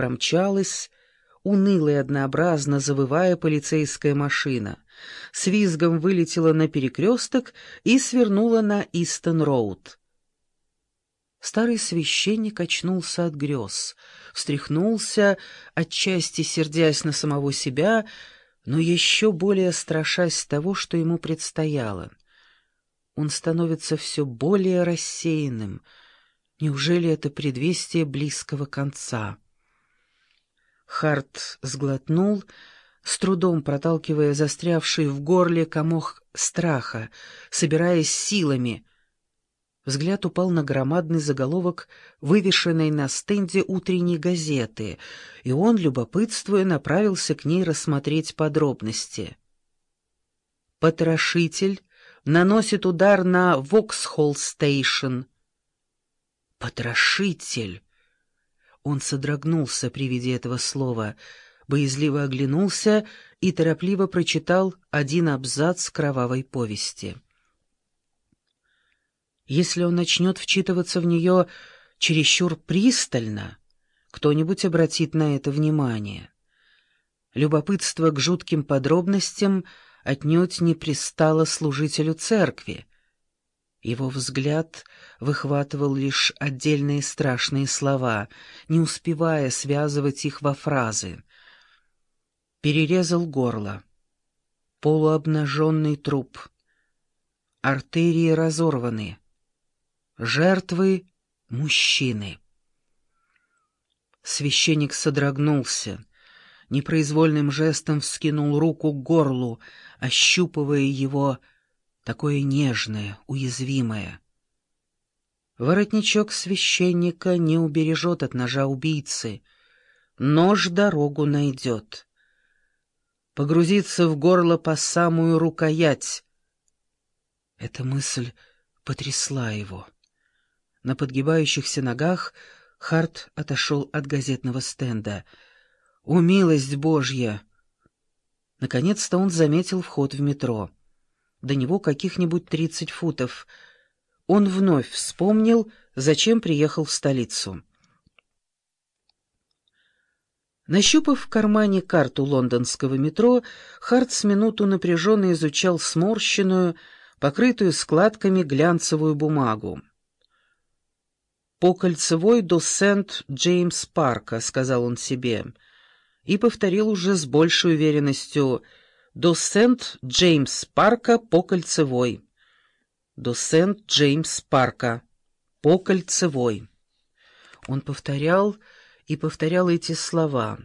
промчалась, уныло и однообразно завывая полицейская машина. С визгом вылетела на перекресток и свернула на Истон-Роуд. Старый священник очнулся от грез, встряхнулся, отчасти сердясь на самого себя, но еще более страшась того, что ему предстояло. Он становится все более рассеянным. Неужели это предвестие близкого конца? Харт сглотнул, с трудом проталкивая застрявший в горле комок страха, собираясь силами. Взгляд упал на громадный заголовок, вывешенный на стенде утренней газеты, и он, любопытствуя, направился к ней рассмотреть подробности. «Потрошитель наносит удар на Воксхолл-стейшн». «Потрошитель!» Он содрогнулся при виде этого слова, боязливо оглянулся и торопливо прочитал один абзац кровавой повести. Если он начнет вчитываться в нее чересчур пристально, кто-нибудь обратит на это внимание. Любопытство к жутким подробностям отнюдь не пристало служителю церкви, его взгляд выхватывал лишь отдельные страшные слова, не успевая связывать их во фразы. Перерезал горло. Полуобнаженный труп. Артерии разорваны. Жертвы — мужчины. Священник содрогнулся, непроизвольным жестом вскинул руку к горлу, ощупывая его такое нежное, уязвимое. Воротничок священника не убережет от ножа убийцы, нож дорогу найдет. Погрузиться в горло по самую рукоять. Эта мысль потрясла его. На подгибающихся ногах Харт отошел от газетного стенда. «О, милость Божья!» Наконец-то он заметил вход в метро. До него каких-нибудь тридцать футов. Он вновь вспомнил, зачем приехал в столицу. Нащупав в кармане карту лондонского метро, Харт с минуту напряженно изучал сморщенную, покрытую складками глянцевую бумагу. «По кольцевой до Сент-Джеймс-парка», — сказал он себе, и повторил уже с большей уверенностью — до Сент-Джеймс-парка по Кольцевой. До Сент-Джеймс-парка по Кольцевой. Он повторял и повторял эти слова,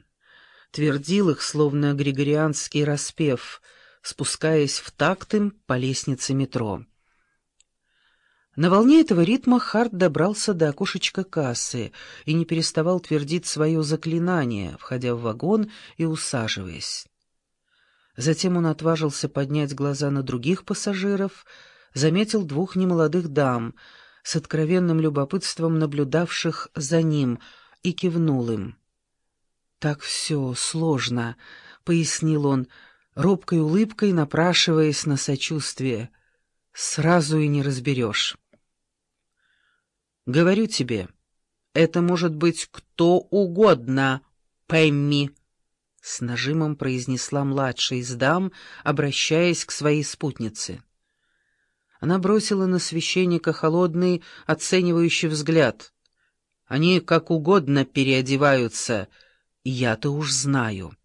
твердил их, словно григорианский распев, спускаясь в такт им по лестнице метро. На волне этого ритма Харт добрался до окошечка кассы и не переставал твердить свое заклинание, входя в вагон и усаживаясь. Затем он отважился поднять глаза на других пассажиров, заметил двух немолодых дам, с откровенным любопытством наблюдавших за ним, и кивнул им. «Так все сложно», — пояснил он, робкой улыбкой напрашиваясь на сочувствие. «Сразу и не разберешь». «Говорю тебе, это может быть кто угодно, Пэмми», с нажимом произнесла младшая из дам, обращаясь к своей спутнице. Она бросила на священника холодный, оценивающий взгляд. «Они как угодно переодеваются, я-то уж знаю».